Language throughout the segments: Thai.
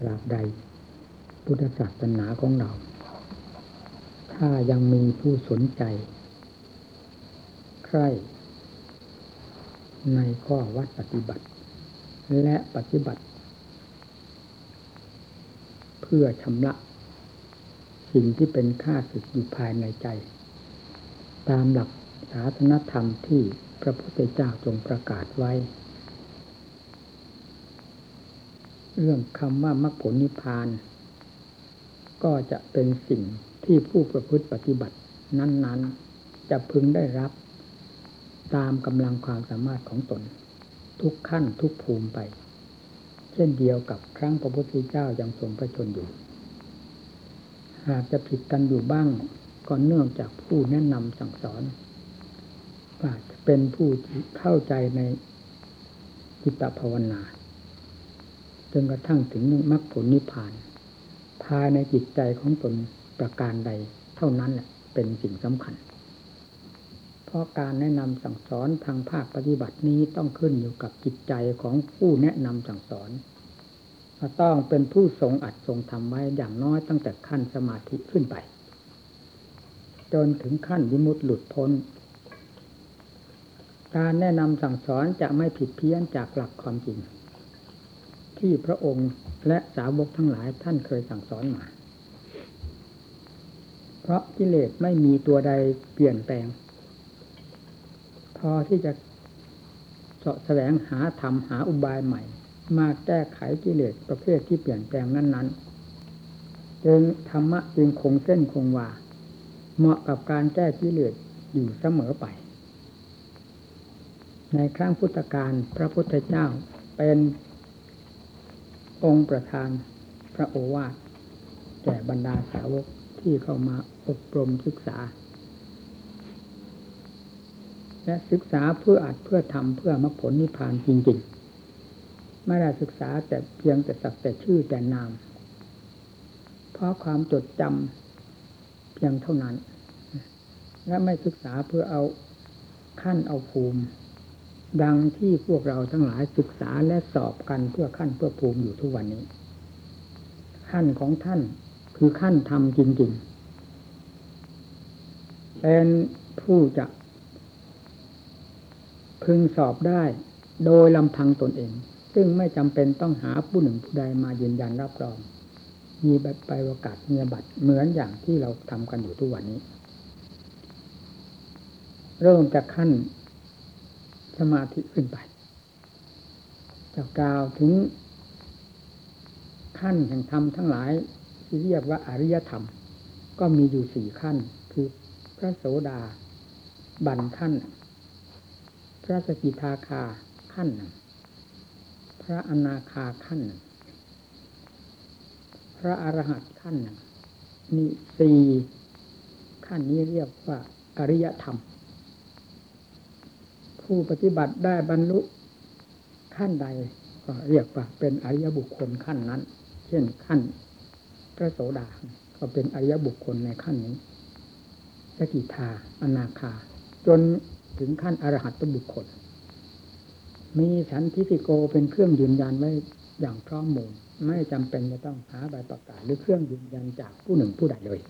ตราบใด พุทธศาสนาของเรา ถ้ายังมีผู้สนใจ ใครในข้อวัดปฏิบัติ และปฏิบัติ เพื่อชำระสิ่งที่เป็นค่าศึกอยู่ภายในใจ ตามหลักศาสนธรรมที่พระพุทธเจ้าทรงประกาศไว้ เรื่องคำว่ามรรคผลนิพพาน ก็จะเป็นสิ่งที่ผู้ประพฤติปฏิบัติ นั้น ๆ จะพึงได้รับ ตามกำลังความสามารถของตน ทุกขั้นทุกภูมิไป เช่นเดียวกับครั้งพระพุทธเจ้ายังทรงพระชนอยู่ หากจะผิดกันอยู่บ้างก็เนื่องจากผู้แนะนำสั่งสอนว่าจะเป็นผู้เข้าใจในจิตภาวนา จนกระทั่งถึงมรรคผลนิพพาน ภายในจิตใจของตนประการใด เท่านั้นแหละเป็นสิ่งสำคัญ เพราะการแนะนำสั่งสอนทางภาคปฏิบัตินี้ต้องขึ้นอยู่กับจิตใจของผู้แนะนำสั่งสอนต้องเป็นผู้ทรงอัดทรงทำไว้อย่างน้อยตั้งแต่ขั้นสมาธิขึ้นไป จนถึงขั้นวิมุตติหลุดพ้น การแนะนำสั่งสอนจะไม่ผิดเพี้ยนจากหลักความจริง ที่พระองค์และสาวกทั้งหลายท่านเคยสั่งสอนมา เพราะกิเลสไม่มีตัวใดเปลี่ยนแปลง พอที่จะเสาะแสวงหาธรรมหาอุบายใหม่ มาแก้ไขกิเลสประเภทที่เปลี่ยนแปลงนั้น ๆ จึงธรรมะจึงคงเส้นคงวาเหมาะกับการแก้กิเลสอยู่เสมอไป ในครั้งพุทธกาลพระพุทธเจ้าเป็น องค์ประธานพระโอวาทแก่บรรดาสาวกที่เข้ามาอบรมศึกษา และศึกษาเพื่ออัดเพื่อทำเพื่อมรรคผลนิพพานจริงๆ ไม่ได้ศึกษาแต่เพียงแต่สักแต่ชื่อแต่นาม เพราะความจดจำเพียงเท่านั้น และไม่ศึกษาเพื่อเอาขั้นเอาภูมิ ดังที่พวกเราทั้งหลายศึกษาและสอบกันเพื่อขั้นเพื่อภูมิอยู่ทุกวันนี้ ขั้นของท่านคือขั้นทำจริง ๆ เป็นผู้จะ พึงสอบได้โดยลำพังตนเอง ซึ่งไม่จำเป็นต้องหาผู้หนึ่งผู้ใดมายืนยันรับรอง มีใบใบประกาศเงียบัตรเหมือนอย่างที่เราทำกันอยู่ทุกวันนี้ เริ่มจากขั้น สมาธิขึ้นไปจะกล่าวถึงขั้นแห่งธรรมทั้งหลายที่เรียกว่าอริยธรรม ก็มีอยู่สี่ขั้น คือพระโสดาบันขั้น พระสกิทาคาขั้น พระอนาคาขั้น พระอรหันต์ขั้นนี่สี่ขั้นนี้เรียกว่าอริยธรรม ผู้ปฏิบัติได้บรรลุขั้นใด ก็เรียกว่าเป็นอริยบุคคลขั้นนั้น เช่นขั้นพระโสดาก็เป็นอริยบุคคลในขั้นนี้สกิทาอนาคา จนถึงขั้นอรหัตบุคคล มีสันทิฟิโกเป็นเครื่องยืนยันไว้อย่างพร้อมมูลไม่จำเป็นจะต้องหาใบประกาศหรือเครื่องยืนยันจากผู้หนึ่งผู้ใดเลย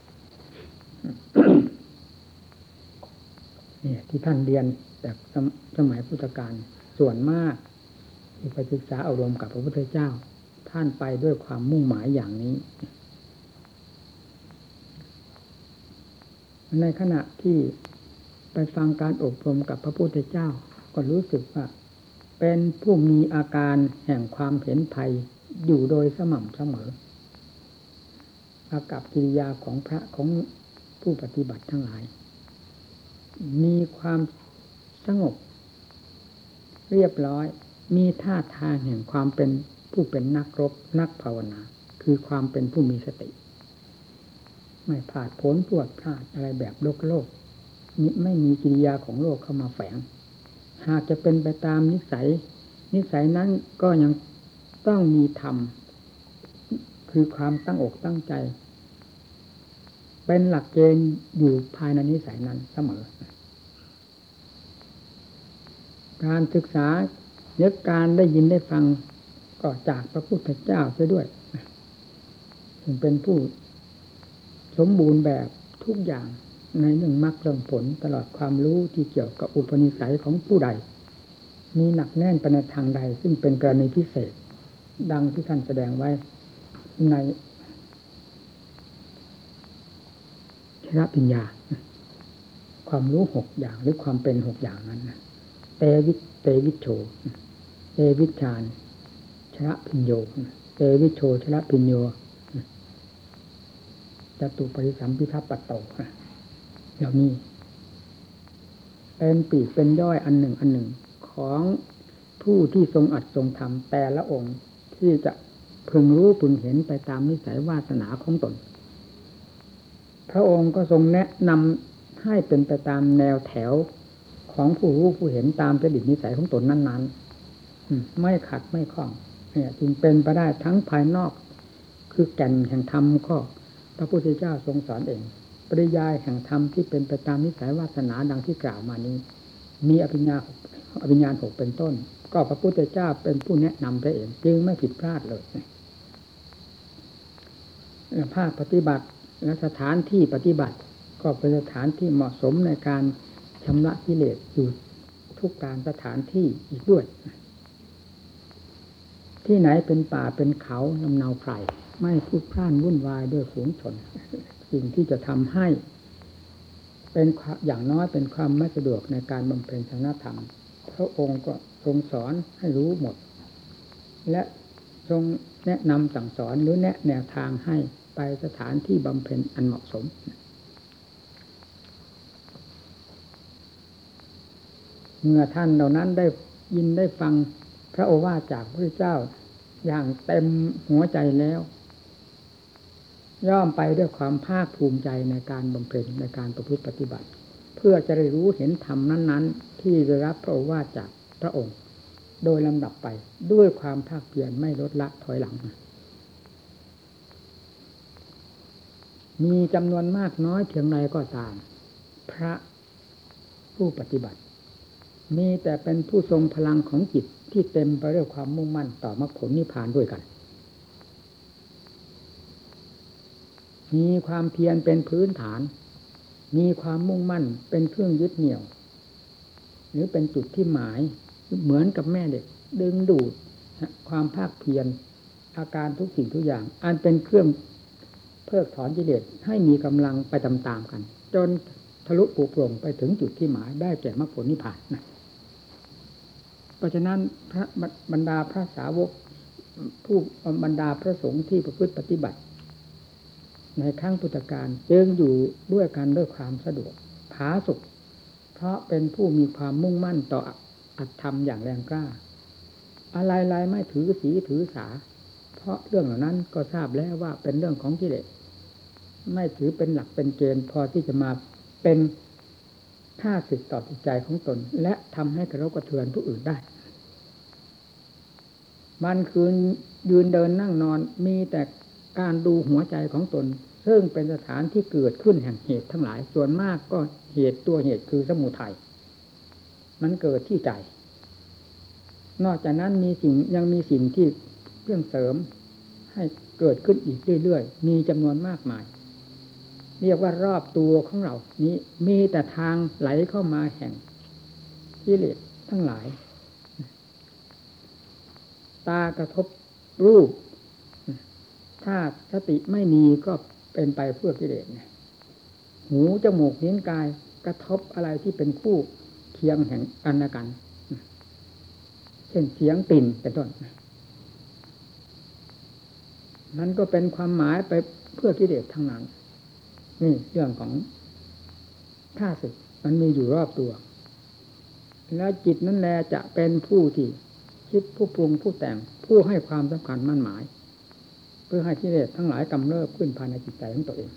เนี่ยที่ท่านเรียนแต่สมัยพุทธกาลส่วนมากที่ไปศึกษาอารมณ์กับพระพุทธเจ้า ท่านไปด้วยความมุ่งหมายอย่างนี้ ในขณะที่ไปฟังการอบรมกับพระพุทธเจ้า ก็รู้สึกว่า เป็นผู้มีอาการแห่งความเห็นภัยอยู่โดยสม่ำเสมอ อากับกิริยาของพระของผู้ปฏิบัติทั้งหลาย มีความสงบ เรียบร้อย มีท่าทางแห่งความเป็นผู้เป็นนักรบนักภาวนา คือความเป็นผู้มีสติ ไม่ผาดผลปวดพลาดอะไรแบบโลกโลกไม่มีกิริยาของโลกเข้ามาแฝง หากจะเป็นไปตามนิสัย นิสัยนั้นก็ยังต้องมีธรรมคือความตั้งอกตั้งใจ เป็นหลักเกณฑ์อยู่ภายในนิสัยนั้นเสมอ การศึกษาเนื้อการได้ยินได้ฟังก็จากพระพุทธเจ้าเสียด้วยถึงเป็นผู้สมบูรณ์แบบทุกอย่างในหนึ่งมรรคเรื่องผลตลอดความรู้ที่เกี่ยวกับอุปนิสัยของผู้ใด มีหนักแน่นไปในทางใด ซึ่งเป็นกรณีพิเศษ ดังที่ท่านแสดงไว้ในช ระปัญญา ความรู้หกอย่างหรือความเป็นหกอย่างนั้นเตวิเตวิโชเตวิชานชระพิญโยเตวิโชชระพิญโยจตุปริสัมพิทัปปัตโตเหล่านี้เป็นปีกเป็นย่อยอันหนึ่งอันหนึ่งของผู้ที่ทรงอัดทรงทำแต่ละองค์ที่จะพึงรู้พึงเห็นไปตามนิสัยวาสนาของตน พระองค์ก็ทรงแนะนำให้เป็นไปตามแนวแถวของผู้รู้ผู้เห็นตามจริตนิสัยของตนนั้นๆไม่ขัดไม่ข้องเนี่ยจึงเป็นไปได้ทั้งภายนอก คือแก่นแห่งธรรมก็พระพุทธเจ้าทรงสอนเอง ปริยายแห่งธรรมที่เป็นไปตามนิสัยวาสนาดังที่กล่าวมานี้ มีอภิญญาอภิญญาหกเป็นต้น ก็พระพุทธเจ้าเป็นผู้แนะนำไปเองจึงไม่ผิดพลาดเลยภาคปฏิบัติ และสถานที่ปฏิบัติ ก็เป็นสถานที่เหมาะสมในการชำระกิเลสอยู่ทุกการสถานที่อีกด้วย ที่ไหนเป็นป่าเป็นเขาลำเนาไพรไม่พูดพร่านวุ่นวายด้วยฝูงชน สิ่งที่จะทำให้เป็นอย่างน้อยเป็นความไม่สะดวกในการบำเพ็ญชนะธรรม พระองค์ก็ทรงสอนให้รู้หมด และทรงแนะนำสั่งสอนหรือแนะแนวทางให้ ไปสถานที่บำเพ็ญอันเหมาะสม เมื่อท่านเหล่านั้นได้ยินได้ฟังพระโอวาทจากพระเจ้าอย่างเต็มหัวใจแล้ว ย่อมไปด้วยความภาคภูมิใจในการบำเพ็ญในการประพฤติปฏิบัติ เพื่อจะได้รู้เห็นธรรมนั้น ๆ ที่ได้รับพระโอวาทจากพระองค์ โดยลำดับไปด้วยความภาคเพียรไม่ลดละถอยหลัง มีจำนวนมากน้อยเพียงไรก็ตาม พระผู้ปฏิบัติ มีแต่เป็นผู้ทรงพลังของจิตที่เต็มไปด้วยความมุ่งมั่นต่อมรรคผลนิพพานด้วยกัน มีความเพียรเป็นพื้นฐาน มีความมุ่งมั่นเป็นเครื่องยึดเหนี่ยว หรือเป็นจุดที่หมายเหมือนกับแม่เด็ก ดึงดูดความภาคเพียรอาการทุกสิ่งทุกอย่าง อันเป็นเครื่อง เพิกถอนกิเลสให้มีกำลังไปตามๆกัน จนทะลุปุโปร่งไปถึงจุดที่หมายได้แก่มรรคผลนิพพานนะเพราะฉะนั้นพระบรรดาพระสาวกผู้บรรดาพระสงฆ์ที่ประพฤติปฏิบัติ ในครั้งพุทธกาลจึงอยู่ด้วยกันด้วยความสะดวกผาสุกเพราะเป็นผู้มีความมุ่งมั่นต่ออัตธรรมอย่างแรงกล้า อะไรๆไม่ถือสีถือสา เพราะเรื่องเหล่านั้นก็ทราบแล้วว่าเป็นเรื่องของกิเลส ไม่ถือเป็นหลักเป็นเกณฑ์พอที่จะมาเป็นค่าสิทธิ์ต่อจิตใจของตน และทำให้กระทบกระเทือนผู้อื่นได้ มันคืนยืนเดินนั่งนอนมีแต่การดูหัวใจของตน ซึ่งเป็นสถานที่เกิดขึ้นแห่งเหตุทั้งหลายส่วนมากก็เหตุตัวเหตุคือสมุทัยมันเกิดที่ใจ นอกจากนั้นมีสิ่งยังมีสิ่งที่เรื่อเสริมให้เกิดขึ้นอีกเรื่อยๆ มีจำนวนมากมาย เรียกว่ารอบตัวของเรา นี้มีแต่ทางไหลเข้ามาแห่งกิเลสทั้งหลาย ตากระทบรูป ถ้าสติไม่มีก็เป็นไปเพื่อกิเลสหูจมูกนิ้นกายกระทบอะไรที่เป็นคู่เคียงแห่งกันและกัน เช่นเสียงปิ่นเป็นต้นนั้นก็เป็นความหมายไปเพื่อกิเลสทั้งนั้น นี่เรื่องของท่าศึกมันมีอยู่รอบตัว แล้วจิตนั่นแหละจะเป็นผู้ที่คิดผู้ปรุงผู้แต่งผู้ให้ความสำคัญมั่นหมาย เพื่อให้กิเลสทั้งหลายกำเริบขึ้นภายในจิตใจของตัวเอง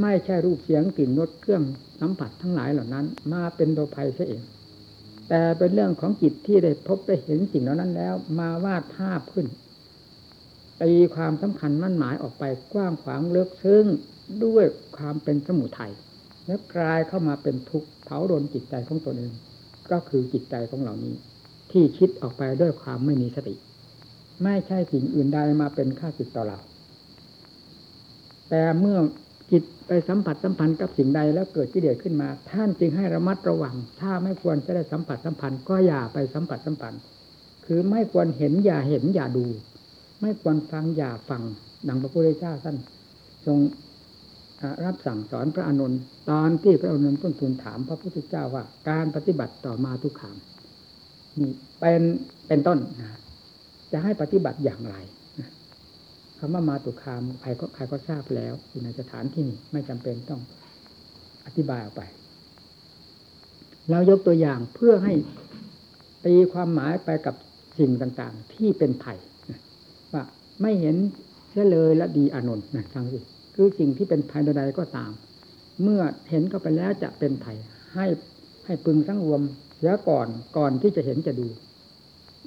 ไม่ใช่รูปเสียงกลิ่นรสเครื่องสัมผัสทั้งหลายเหล่านั้น มาเป็นตัวภัยเสียเอง แต่เป็นเรื่องของจิตที่ได้พบได้เห็นสิ่งเหล่านั้นแล้ว มาวาดภาพขึ้นตีความสำคัญมั่นหมายออกไปกว้างขวางเลิกซึ่ง ด้วยความเป็นสมุทัยแล้วกลายเข้ามาเป็นทุกข์เผาโดนจิตใจของตนเอง ก็คือจิตใจของเหล่านี้ ที่คิดออกไปด้วยความไม่มีสติ ไม่ใช่สิ่งอื่นใดมาเป็นค่าสิทต่อเรา แต่เมื่อจิตไปสัมผัสสัมพันธ์กับสิ่งใดแล้วเกิดกิเลสขึ้นมา ท่านจึงให้ระมัดระวัง ถ้าไม่ควรจะได้สัมผัสสัมพันธ์ก็อย่าไปสัมผัสสัมพันธ์ คือไม่ควรเห็นอย่าเห็นอย่าดู ไม่ควรฟังอย่าฟังดังพระพุทธเจ้าท่านทรง รับสั่งสอนพระอานนท์ตอนที่พระอานนท์ต้นทูลถามพระพุทธเจ้าว่า การปฏิบัติต่อมาทุกขามนี่เป็นเป็นต้นนะจะให้ปฏิบัติอย่างไรคำว่ามาตุคามใครก็ใครก็ทราบแล้วอยู่ในสถานที่นี้ไม่จำเป็นต้องอธิบายออกไป เรายกตัวอย่างเพื่อให้ตีความหมายไปกับสิ่งต่าง ๆ ที่เป็นไผ่ว่าไม่เห็นเสียเลยและดีอนนท์นะฟังสิ คือสิ่งที่เป็นภัยใดๆก็ตาม เมื่อเห็นเข้าไปแล้วจะเป็นภัยให้ให้พึงสังรวมเสียก่อนก่อนที่จะเห็นจะดู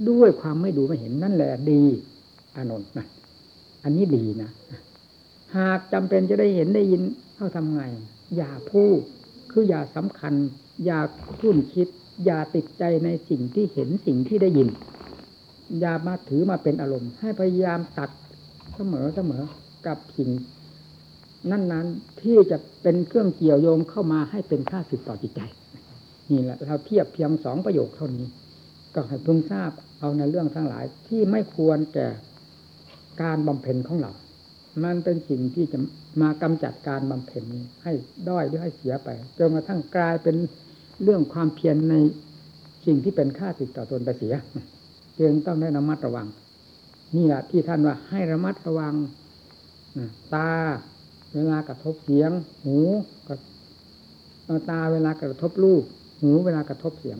ด้วยความไม่ดูไม่เห็นนั่นแหละดีอานนท์นะอันนี้ดีนะหากจำเป็นจะได้เห็นได้ยินเข้าทำไง อย่าพูดคืออย่าสำคัญ อย่าทุ่นคิด อย่าติดใจในสิ่งที่เห็นสิ่งที่ได้ยิน อย่ามาถือมาเป็นอารมณ์ ให้พยายามตัดเสมอเสมอกับสิ่ง นั้นๆที่จะเป็นเครื่องเกี่ยวโยงเข้ามาให้เป็นค่าสึกต่อจิตใจ นี่แหละเราเทียบเพียงสองประโยคเท่านี้ ก็ให้พึงทราบเอาในเรื่องทั้งหลายที่ไม่ควรแก่การบำเพ็ญของเรา มันเป็นสิ่งที่จะมากำจัดการบำเพ็ญนี้ ให้ด้อยหรือให้เสียไปจนกระทั่งกลายเป็นเรื่องความเพียรในสิ่งที่เป็นค่าติดต่อตนไปเสียจึงต้องได้ระมัดระวัง นี่แหละที่ท่านว่าให้ระมัดระวังตา เวลากระทบเสียง หูก็ตาเวลากระทบรูปหูเวลากระทบเสียง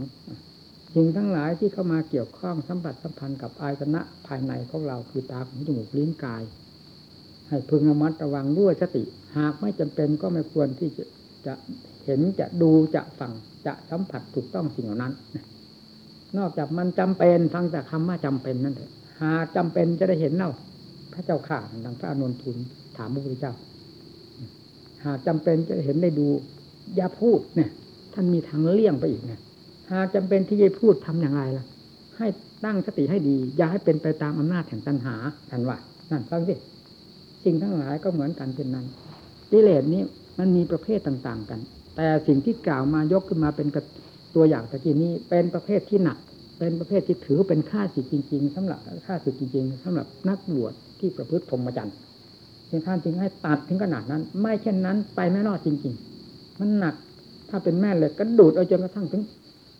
สิ่งทั้งหลายที่เข้ามาเกี่ยวข้องสัมผัสสัมพันธ์กับอายตนะภายในของเราคือตาหูจมูกลิ้นกาย ให้พึงระมัดระวังด้วยสติ หากไม่จำเป็นก็ไม่ควรที่จะจะเห็นจะดูจะฟังจะสัมผัสถูกต้องสิ่งเหล่านั้น นอกจากมันจำเป็นฟังจากคำว่าจำเป็นนั่นเถอะหากจำเป็นจะได้เห็นเนาพระเจ้าข่าดังพระอนุนทูลถามพระพุทธเจ้า หากจำเป็นจะเห็นได้ดู อย่าพูดเนี่ยท่านมีทางเลี่ยงไปอีกเนี่ยหากจำเป็นที่จะพูดทำอย่างไรล่ะ ให้ตั้งสติให้ดี อย่าให้เป็นไปตามอำนาจแห่งตัณหาทันว่านั่นฟังสิสิ่งทั้งหลายก็เหมือนกันเป็นนั้นกิเลสนี้มันมีประเภทต่างๆกัน แต่สิ่งที่กล่าวมายกขึ้นมาเป็นตัวอย่างตะกี้นี้ เป็นประเภทที่หนัก เป็นประเภทที่ถือเป็นค่าสิจริง ๆสำหรับค่าสิจริง ๆสำหรับนักบวชที่ประพฤติพรหมจรรย์ จึงท่านจึงให้ตัดถึงขนาดนั้น ไม่เช่นนั้นไปไม่รอดจริง ๆ มันหนักถ้าเป็นแม่เลยก็ดูดเอาจนกระทั่งถึง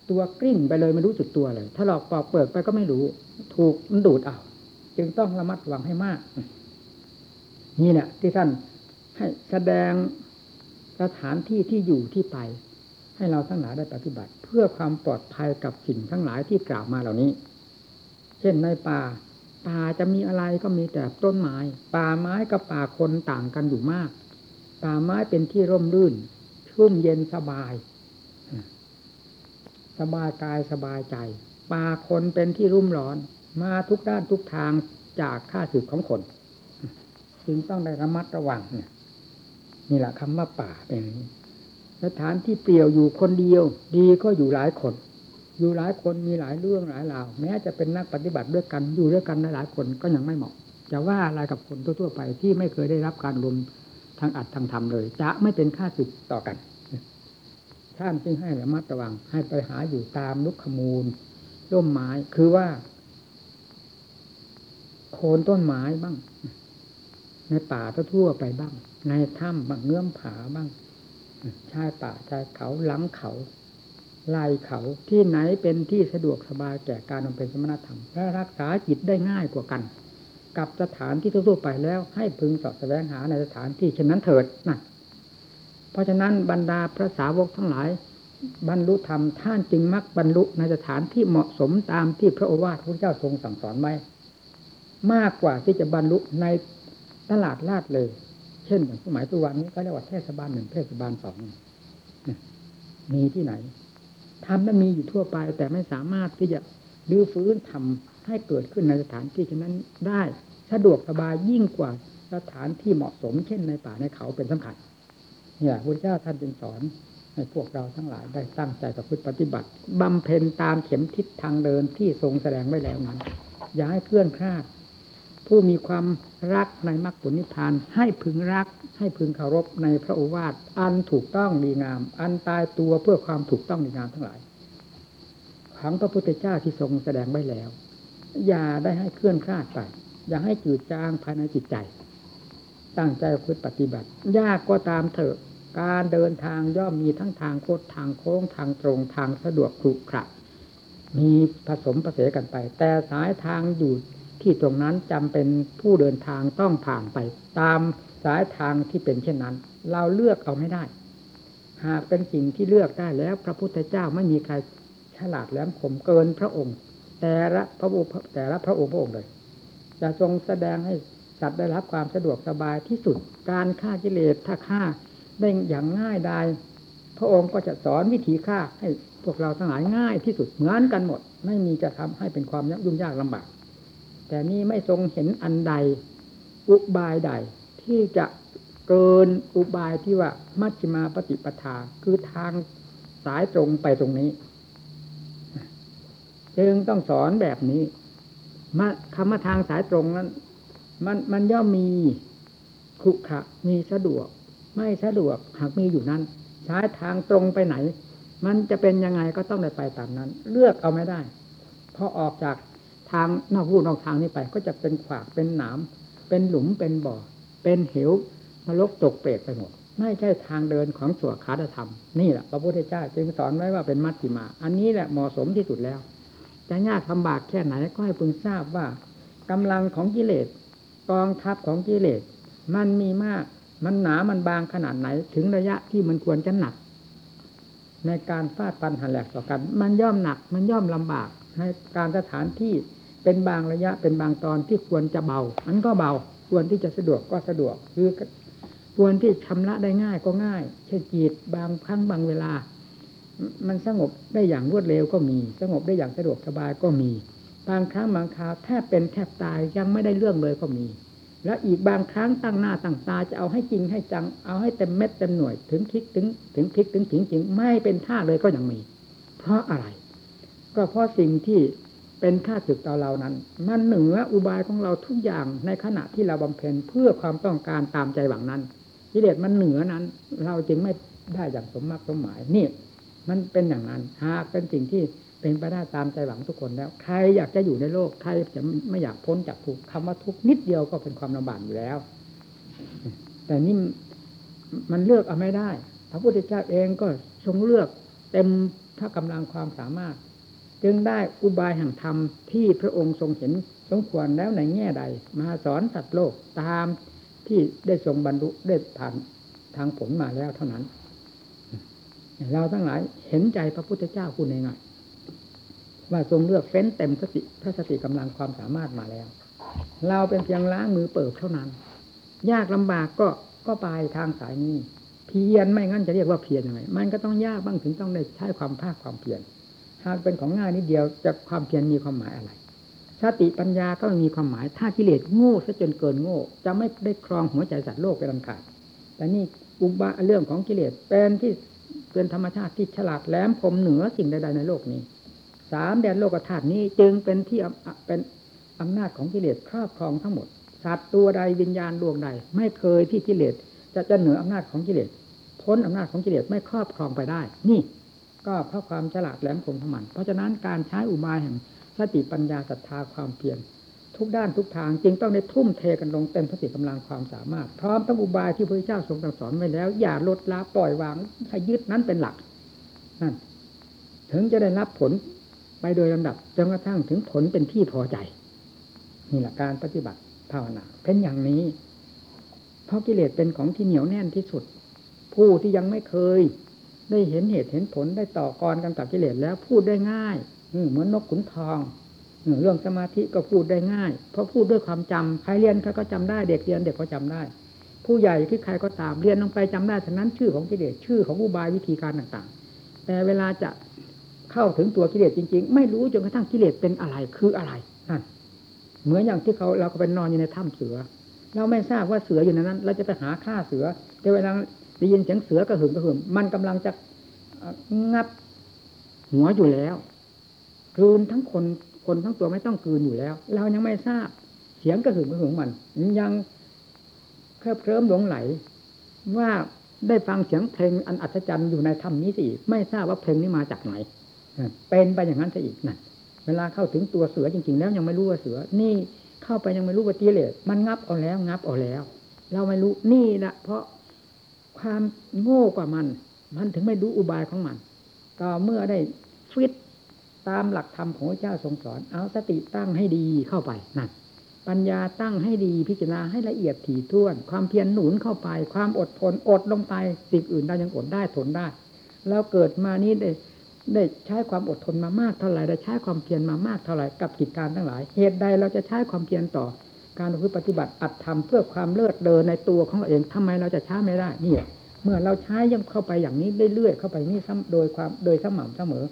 ตัวกลิ้งไปเลยไม่รู้สึกตัวเลย ถ้าหลอกปอกเปิดไปก็ไม่รู้ ถูกมันดูดเอาจึงต้องระมัดระวังให้มาก นี่แหละที่ท่านให้แสดงสถานที่ที่อยู่ที่ไป ให้เราทั้งหลายได้ปฏิบัติ เพื่อความปลอดภัยกับสิ่งทั้งหลายที่กล่าวมาเหล่านี้ เช่นในป่า ป่าจะมีอะไรก็มีแต่ต้นไม้ ป่าไม้กับป่าคนต่างกันอยู่มาก ป่าไม้เป็นที่ร่มรื่น ชุ่มเย็นสบาย สบายกายสบายใจ ป่าคนเป็นที่รุ่มร้อน มาทุกด้านทุกทางจากข้าศึกของคน จึงต้องได้ระมัดระวังนี่แหละคำว่าป่าเป็นสถานที่เปลี่ยวอยู่คนเดียว ดีก็อยู่หลายคน อยู่หลายคนมีหลายเรื่องหลายราวแม้จะเป็นนักปฏิบัติด้วยกันอยู่ด้วยกันหลายคนก็ยังไม่เหมาะจะว่าอะไรกับคนทั่วๆไปที่ไม่เคยได้รับการรวมทางอัดทางธรรมเลย จะไม่เป็นค่าศึกต่อกันท่านจึงให้ระมัดระวัง ให้ไปหาอยู่ตามลุกขมูลร่มไม้คือว่า โคนต้นไม้บ้าง ในป่าทั่วไปบ้าง ในถ้ำบางเงื่อมผาบ้างชายป่าชายเขาหลังเขา ลายเขาที่ไหนเป็นที่สะดวกสบายแก่การบำเพ็ญสมณธรรม และรักษาจิตได้ง่ายกว่ากัน กับสถานที่ทั่วไปแล้วให้พึงสอบแสวงหาในสถานที่เช่นนั้นเถิดนั่นราะฉะนั้นบรรดาพระสาวกทั้งหลาย บรรลุธรรมท่านจึงมักบรรลุในสถานที่เหมาะสมตามที่พระโอวาทพระเจ้าทรงสั่งสอนไว้มากกว่าที่จะบรรลุในตลาดลาดเลย เช่นอย่างสมัยตุวันนี้ก็เรียกว่าเทศบาลหนึ่งเทศบาลสองมีที่ไหน ทำนั้นมีอยู่ทั่วไป แต่ไม่สามารถที่จะดื้อฟื้นทำให้เกิดขึ้นในสถานที่เช่นนั้นได้สะดวกสบายยิ่งกว่าสถานที่เหมาะสมเช่นในป่าในเขาเป็นสำคัญเนี่ยพระเจ้าท่านจึงสอนให้พวกเราทั้งหลายได้ตั้งใจประพฤติปฏิบัติบำเพ็ญตามเข็มทิศทางเดินที่ทรงแสดงไว้แล้วนั้น อย่าให้เคลื่อนคลาด ผู้มีความรักในมรรคผลนิพพาน ให้พึงรัก ให้พึงเคารพในพระโอวาทอันถูกต้องดีงาม อันตายตัวเพื่อความถูกต้องดีงามทั้งหลายของพระพุทธเจ้าที่ทรงแสดงไว้แล้ว อย่าได้ให้เคลื่อนคลาดไป อย่าให้จืดจางภายในจิตใจ ตั้งใจพุทธปฏิบัติ ยากก็ตามเถอะการเดินทางย่อมมีทั้งทางโคดทางโค้งทางตรงทางสะดวกขรุขระมีผสมผสมกันไป แต่สายทางอยู่ ที่ตรงนั้นจำเป็นผู้เดินทางต้องผ่านไปตามสายทางที่เป็นเช่นนั้น เราเลือกเอาไม่ได้ หากเป็นสิ่งที่เลือกได้แล้ว พระพุทธเจ้าไม่มีใครฉลาดแหลมคมเกินพระองค์ แต่ละพระองค์แต่ละพระองค์พระองค์เลยจะทรงแสดงให้สัตว์ได้รับความสะดวกสบายที่สุดการฆ่ากิเลสถ้าฆ่าได้อย่างง่ายดายพระองค์ก็จะสอนวิธีฆ่าให้พวกเราทั้งหลายง่ายที่สุดเหมือนกันหมด ไม่มีจะทำให้เป็นความยุ่งยากลำบาก แต่นี่ไม่ทรงเห็นอันใด อุบายใด ที่จะเกินอุบายที่ว่ามัชฌิมาปฏิปทา คือทางสายตรงไปตรงนี้ จึงต้องสอนแบบนี้มาคำว่าทางสายตรงนั้น มันมันย่อมมีขุขะมีสะดวก ไม่สะดวกหากมีอยู่นั้นใช้ทางตรงไปไหน มันจะเป็นยังไงก็ต้องได้ไปตามนั้น เลือกเอาไม่ได้พอออกจาก ทางนอกรูนอกทางนี้ไป ก็จะเป็นขวากเป็นหนามเป็นหลุมเป็นบ่อ เป็นเหวนรกตกเปรตไปหมดไม่ใช่ทางเดินของสวขาธรรม นี่แหละพระพุทธเจ้าจึงสอนไว้ว่าเป็นมัชฌิมา อันนี้แหละเหมาะสมที่สุดแล้ว จะยากลำบากแค่ไหนก็ให้พึงทราบว่ากำลังของกิเลสกองทัพของกิเลสมันมีมาก มันหนามันบางขนาดไหน ถึงระยะที่มันควรจะหนัก ในการฟาดฟันหันแหลกต่อกัน มันย่อมหนัก มันย่อมลำบากในการสถานที่ เป็นบางระยะเป็นบางตอนที่ควรจะเบามันก็เบาควรที่จะสะดวกก็สะดวกคือควรที่ชำระได้ง่ายก็ง่าย เช่นจีตบางครั้งบางเวลา มันสงบได้อย่างรวดเร็วก็มี สงบได้อย่างสะดวกสบายก็มี บางครั้งบางคราวแทบเป็นแทบตายยังไม่ได้เรื่องเลยก็มี และอีกบางครั้งตั้งหน้าตั้งตาจะเอาให้จริงให้จัง เอาให้เต็มเม็ดเต็มหน่วยถึงคลิกถึงถึงคลิกถึงจริงจริงไม่เป็นท่าเลยก็ยังมี เพราะอะไร ก็เพราะสิ่งที่ เป็นค่าศึกต่อเรานั้น มันเหนืออุบายของเราทุกอย่างในขณะที่เราบำเพ็ญเพื่อความต้องการตามใจหวังนั้นกิเลสมันเหนือนั้น เราจึงไม่ได้อย่างสมมากสมหมายนี่ มันเป็นอย่างนั้นหากเป็นสิ่งที่เป็นไปได้ตามใจหวังทุกคนแล้ว ใครอยากจะอยู่ในโลกใครจะไม่อยากพ้นจากทุกคำว่าทุกนิดเดียวก็เป็นความลำบากอยู่แล้ว แต่นี่มันเลือกเอาไม่ได้ พระพุทธเจ้าเองก็ทรงเลือกเต็มถ้ากำลังความสามารถ จึงได้อุบายแห่งธรรมที่พระองค์ทรงเห็นสมควรแล้วในแง่ใด มาสอนสัตว์โลกตามที่ได้ทรงบรรลุได้ผ่านทางผลมาแล้วเท่านั้น เราทั้งหลายเห็นใจพระพุทธเจ้าคุณง่ายๆว่าทรงเลือกเฟ้นเต็มสติพระสติกำลังความสามารถมาแล้ว เราเป็นเพียงล้างมือเปิดเท่านั้น ยากลำบากก็ก็ไปทางสายนี้ เพียรไม่งั้นจะเรียกว่าเพียรยังไงมันก็ต้องยากบ้างถึงต้องได้ใช้ความภาคความเพียรากเป็นของง่ายนิดเดียวจะความเพียรมีความหมายอะไรสติปัญญาก็มีความหมาย ถ้ากิเลสโง่ซะจนเกินโง่ จะไม่ได้ครองหัวใจสัตว์โลกไปลังขาดแต่นี่อุบะเรื่องของกิเลสเป็นที่เป็นธรรมชาติที่ฉลาดแหลมคมเหนือสิ่งใดๆในโลกนี้ สามแดนโลกธาตุนี้จึงเป็นที่เป็นอำนาจของกิเลสครอบครองทั้งหมด สัตว์ตัวใดวิญญาณดวงใด ไม่เคยที่กิเลสจะจะเหนืออำนาจของกิเลสพ้นอำนาจของกิเลสไม่ครอบครองไปได้ นี่ ก็เพราะความฉลาดแหลมคมของมัน เพราะฉะนั้นการใช้อุบายแห่งสติปัญญาศรัทธาความเพียรทุกด้านทุกทางจึงต้องได้ทุ่มเทกันลงเต็มสติกำลังความสามารถ พร้อมทั้งอุบายที่พระเจ้าทรงสอนไว้แล้ว อย่าลดละปล่อยวางให้ยึดนั้นเป็นหลักนั่นถึงจะได้รับผลไปโดยลำดับจนกระทั่งถึงผลเป็นที่พอใจนี่แหละการปฏิบัติภาวนาเป็นอย่างนี้ เพราะกิเลสเป็นของที่เหนียวแน่นที่สุด ผู้ที่ยังไม่เคย ได้เห็นเหตุเห็นผลได้ต่อกรกันกับกิเลสแล้วพูดได้ง่ายเหมือนนกขุนทองเรื่องสมาธิก็พูดได้ง่าย เพราะพูดด้วยความจำใครเรียนเขาก็จำได้เด็กเรียนเด็กก็จำได้ ผู้ใหญ่ที่ใครก็ตามเรียนลงไปจำได้ฉะนั้นชื่อของกิเลสชื่อของอุบายวิธีการต่างๆ แต่เวลาจะเข้าถึงตัวกิเลสจริง ๆ ไม่รู้จนกระทั่งกิเลสเป็นอะไรคืออะไรนั่นเหมือนอย่างที่เขาเราก็ไปนอนอยู่ในถ้ำเสือ เราไม่ทราบว่าเสืออยู่ในนั้น เราจะไปหาฆ่าเสือแต่เวลา ได้ยินเสียงเสือกระหึ่มกระหึ่มมันกำลังจะงับหัวอยู่แล้วคืนทั้งคนคนทั้งตัวไม่ต้องคืนอยู่แล้ว เรายังไม่ทราบเสียงกระหึ่มกระหึ่มมันยังเคลิบเคลิ้มหลงไหล ว่าได้ฟังเสียงเพลงอันอัศจรรย์อยู่ในธรรมนี้สิไม่ทราบว่าเพลงนี้มาจากไหนเป็นไปอย่างนั้นซะอีกนั่นเวลาเข้าถึงตัวเสือจริง ๆ แล้วยังไม่รู้ว่าเสือ นี่เข้าไปยังไม่รู้ว่ากิเลสมันงับเอาแล้ว งับเอาแล้ว เราไม่รู้นี่แหละเพราะ ความโง่กว่ามัน มันถึงไม่รู้อุบายของมันก็เมื่อได้ฟิตตามหลักธรรมของพระเจ้าทรงสอน เอาสติตั้งให้ดีเข้าไปนั่นปัญญาตั้งให้ดีพิจารณาให้ละเอียดถี่ถ้วน ความเพียรหนุนเข้าไป ความอดทนอดลงไปสิ่งอื่นได้ยังอดได้ทนได้เราเกิดมานี้ได้ได้ใช้ความอดทนมามากเท่าไหร่ได้ใช้ความเพียรมามากเท่าไหร่กับกิจการทั้งหลาย เหตุใดเราจะใช้ความเพียรต่อ การปฏิบัติอัดทำเพื่อความเลิศเดินในตัวของเราเองทำไมเราจะช้าไม่ได้นี่เมื่อเราใช้ยังเข้าไปอย่างนี้เรื่อยๆเข้าไปนี่ซ้ำโดยความโดยสม่ำเสมอ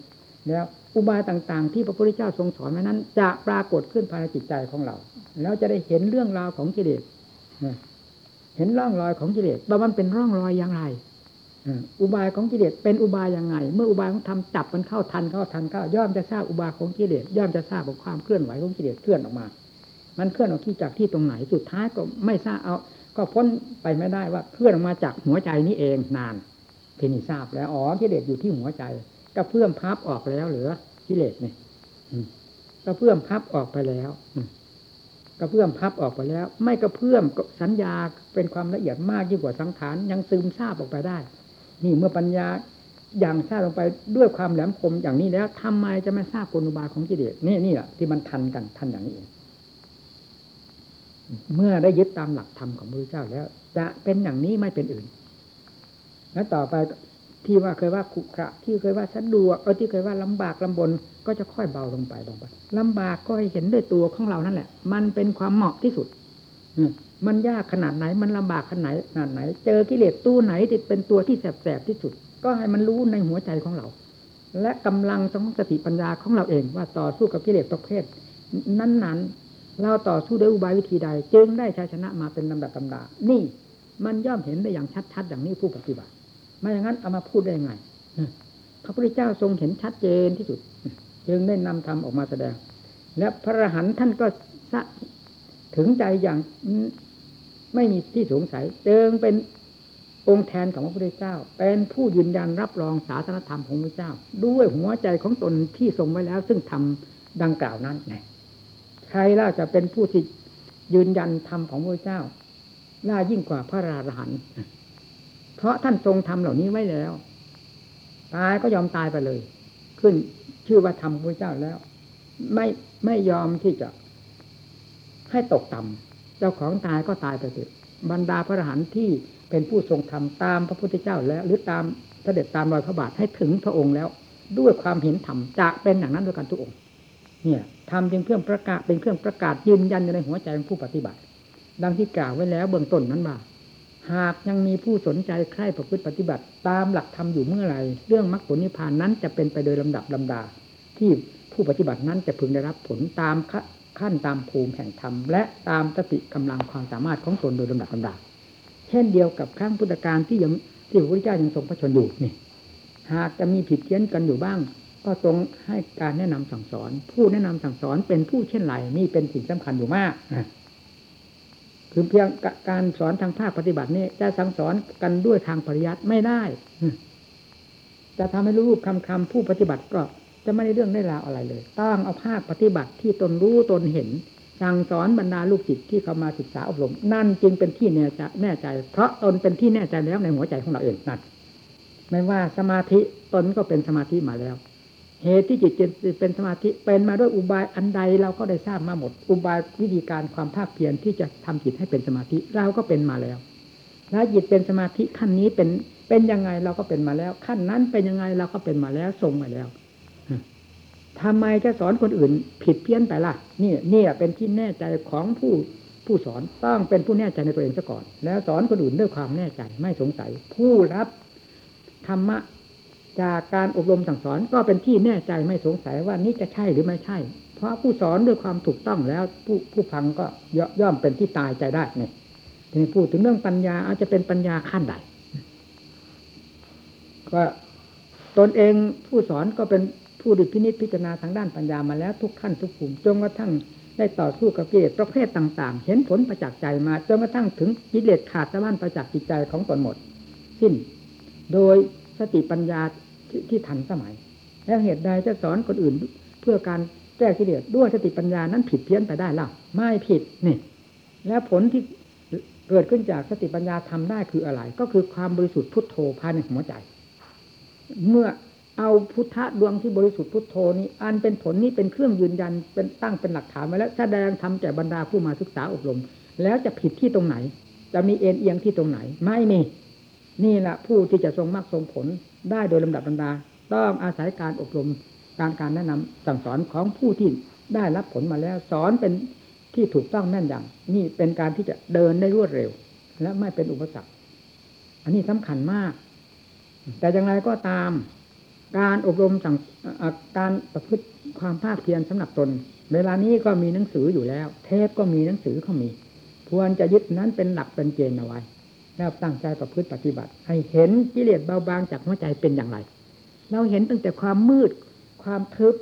แล้วอุบายต่างๆ ที่พระพุทธเจ้าทรงสอนไว้นั้น จะปรากฏขึ้นภายในจิตใจของเรา แล้วจะได้เห็นเรื่องราวของกิเลสเห็นร่องรอยของกิเลสว่ามันเป็นร่องรอยอย่างไรอุบายของกิเลสเป็นอุบายยังไง เมื่ออุบายของธรรมจับมันเข้าทันเข้าทันเข้าย่อมจะทราบอุบายของกิเลสย่อมจะทราบของความเคลื่อนไหวของกิเลสเคลื่อนออกมา มันเคลื่อนออกที่จากที่ตรงไหนสุดท้ายก็ไม่ทราบเอา ก็พ้นไปไม่ได้ว่าเคลื่อนออกมาจากหัวใจนี้เองนานทีนี้ทราบแล้วอ๋อกิเลสอยู่ที่หัวใจก็เพื่อมพับออกแล้วเหลือกิเลสเนี่ยก็เพื่อมพับออกไปแล้วก็เพื่อมพับออกไปแล้ว ไม่ก็เพื่อมสัญญาเป็นความละเอียดมากยิ่งกว่าสังขารยังซึมซาบออกไปได้ นี่เมื่อปัญญาอย่างทราบลงไปด้วยความแหลมคมอย่างนี้แล้วทำไมจะไม่ทราบกลอุบายของกิเลสนี่นี่แหละที่มันทันกันทันอย่างนี้เอง เมื่อได้ยึดตามหลักธรรมของพระพุทธเจ้าแล้ว จะเป็นอย่างนี้ไม่เป็นอื่น แล้วต่อไปที่ว่าเคยว่าขุขระที่เคยว่าสะดวกเออที่เคยว่าลำบากลำบน ก็จะค่อยเบาลงไปลงไปลำบากก็ให้เห็นด้วยตัวของเรานั่นแหละ มันเป็นความเหมาะที่สุดมันยากขนาดไหน มันลำบากขนาดไหนขนาดไหน เจอกิเลสตู้ไหนที่เป็นตัวที่แสบๆที่สุด ก็ให้มันรู้ในหัวใจของเรา และกำลังของสติปัญญาของเราเองว่าต่อสู้กับกิเลสประเภทนั้นๆ เราต่อสู้ด้วยอุบายวิธีใด จึงได้ชัยชนะมาเป็นลำดับลำดา นี่มันย่อมเห็นได้อย่างชัดๆอย่างนี้ผู้ปฏิบัติ ไม่อย่างนั้นเอามาพูดได้ยังไงพระพุทธเจ้าทรงเห็นชัดเจนที่สุด จึงได้นำธรรมออกมาแสดง และพระอรหันต์ท่านก็ถึงใจอย่างไม่มีที่สงสัยเจิงเป็นองค์แทนของพระพุทธเจ้า เป็นผู้ยืนยันรับรองศาสนธรรมของพระเจ้า ด้วยหัวใจของตนที่ทรงไว้แล้ว ซึ่งทำดังกล่าวนั้นไง รล่าจะเป็นผู้ที่ยืนยันธรรมของพระเจ้าล่ายิ่งกว่าพระราหันเพราะท่านทรงทำเหล่านี้ไว้แล้ว ตายก็ยอมตายไปเลย ขึ้นชื่อว่าทำพระเจ้าแล้ว ไม่ไม่ยอมที่จะให้ตกต่ำเจ้าของตายก็ตายไปเถอะบรรดาพระอรหันต์ที่เป็นผู้ทรงธรรมตามพระพุทธเจ้าแล้ว หรือตามเสด็จตามรอยพระบาทให้ถึงพระองค์แล้ว ด้วยความเห็นธรรมจะเป็นอย่างนั้นด้วยกันทุกองค์ เนี่ย ทำเป็นเครื่องประกาศเป็นเครื่องประกาศยืนยันในหัวใจของผู้ปฏิบัติ ดังที่กล่าวไว้แล้วเบื้องต้นนั้นว่าหากยังมีผู้สนใจใคร่ประพฤติปฏิบัติ ตามหลักธรรมอยู่เมื่อไรเรื่องมรรคผลนิพพานนั้นจะเป็นไปโดยลำดับลำดา ที่ผู้ปฏิบัตินั้นจะพึงได้รับผลตามขั้นตามภูมิแห่งธรรมและตามสติกำลังความสามารถของตนโดยลำดับลำดา เช่นเดียวกับครั้งพุทธกาลที่ยังที่พระพุทธเจ้ายังทรงพระชนอยู่นี่หากจะมีผิดเพี้ยนกันอยู่บ้าง ก็ทรงให้การแนะนำสั่งสอน ผู้แนะนำสั่งสอนเป็นผู้เช่นไรนี่เป็นสิ่งสำคัญอยู่มากคือเพียงการสอนทางภาคปฏิบัตินี่จะสั่งสอนกันด้วยทางปริยัติไม่ได้จะทำให้รู้คำคำผู้ปฏิบัติก็จะไม่ได้เรื่องได้ราวอะไรเลย ต้องเอาภาคปฏิบัติที่ตนรู้ตนเห็นสั่งสอนบรรดาลูกศิษย์ที่เขามาศึกษาอบรม นั่นจึงเป็นที่แน่ใจแน่ใจ เพราะตนเป็นที่แน่ใจแล้วในหัวใจของเราเองนั่นไม่ว่าสมาธิตนก็เป็นสมาธิมาแล้ว เหตุที่จิตเป็นสมาธิเป็นมาด้วยอุบายอันใดเราก็ได้ทราบมาหมด อุบายวิธีการความภาคเพียรที่จะทำจิตให้เป็นสมาธิเราก็เป็นมาแล้วถ้าจิตเป็นสมาธิขั้นนี้เป็นเป็นยังไงเราก็เป็นมาแล้ว ขั้นนั้นเป็นยังไงเราก็เป็นมาแล้วทรงมาแล้วทำไมจะสอนคนอื่น ผิดเพี้ยนไปล่ะนี่นี่เป็นที่แน่ใจของผู้ผู้สอนต้องเป็นผู้แน่ใจในตัวเองซะก่อน แล้วสอนคนอื่นด้วยความแน่ใจไม่สงสัย ผู้รับธรรมะ จากการอบรมสั่งสอนก็เป็นที่แน่ใจไม่สงสัยว่านี่จะใช่หรือไม่ใช่ เพราะผู้สอนด้วยความถูกต้องแล้ว ผู้ผู้ฟังก็ย่อมเป็นที่ตายใจได้เนี่ยทีนี้พูดถึงเรื่องปัญญาอาจจะเป็นปัญญาขั้นใดก็ตนเองผู้สอนก็เป็นผู้ดิพินิจพิจารณาทางด้านปัญญามาแล้วทุกขั้นทุกภูมิจนกระทั่งได้ต่อสู้กับกิเลสประเภทต่าง ๆ เห็นผลประจักษ์ใจมาจนกระทั่งถึงกิเลสขาดสะบั้นประจักษ์จิตใจของตนหมด สิ้น โดยสติปัญญา ทที่ทันสมัย แล้วเหตุใดจะสอนคนอื่น เพื่อการแก้กิเลสด้วยสติปัญญานั้นผิดเพี้ยนไปได้ล่ะไม่ผิดนี่ แล้วผลที่เกิดขึ้นจากสติปัญญาทำได้คืออะไร ก็คือความบริสุทธิ์พุทโธภายในหัวใจ เมื่อเอาพุทธะดวงที่บริสุทธิ์พุทโธนี้ อันเป็นผลนี้เป็นเครื่องยืนยันเป็นตั้งเป็นหลักฐานไว้แล้วแสดงทำแก่บรรดาผู้มาศึกษาอบรม แล้วจะผิดที่ตรงไหน จะมีเอ็นเอียงที่ตรงไหน ไม่มีนี่แหละผู้ที่จะทรงมรรคทรงผล ได้โดยลำดับบรรดา ต้องอาศัยการอบรมการการแนะนำสั่งสอนของผู้ที่ได้รับผลมาแล้วสอนเป็นที่ถูกต้องแม่นยำนี่เป็นการที่จะเดินได้รวดเร็ว และไม่เป็นอุปสรรค อันนี้สำคัญมาก แต่อย่างไรก็ตาม การอบรมสั่งการประพฤติความภาคเพียรสำหรับตน เวลานี้ก็มีหนังสืออยู่แล้ว เทปก็มีหนังสือเขามีควรจะยึดนั้นเป็นหลักเป็นเกณฑ์เอาไว้ แล้วตั้งใจประพฤติปฏิบัติ ให้เห็นกิเลสเบาบางจากหัวใจเป็นอย่างไร เราเห็นตั้งแต่ความมืด ความทึบ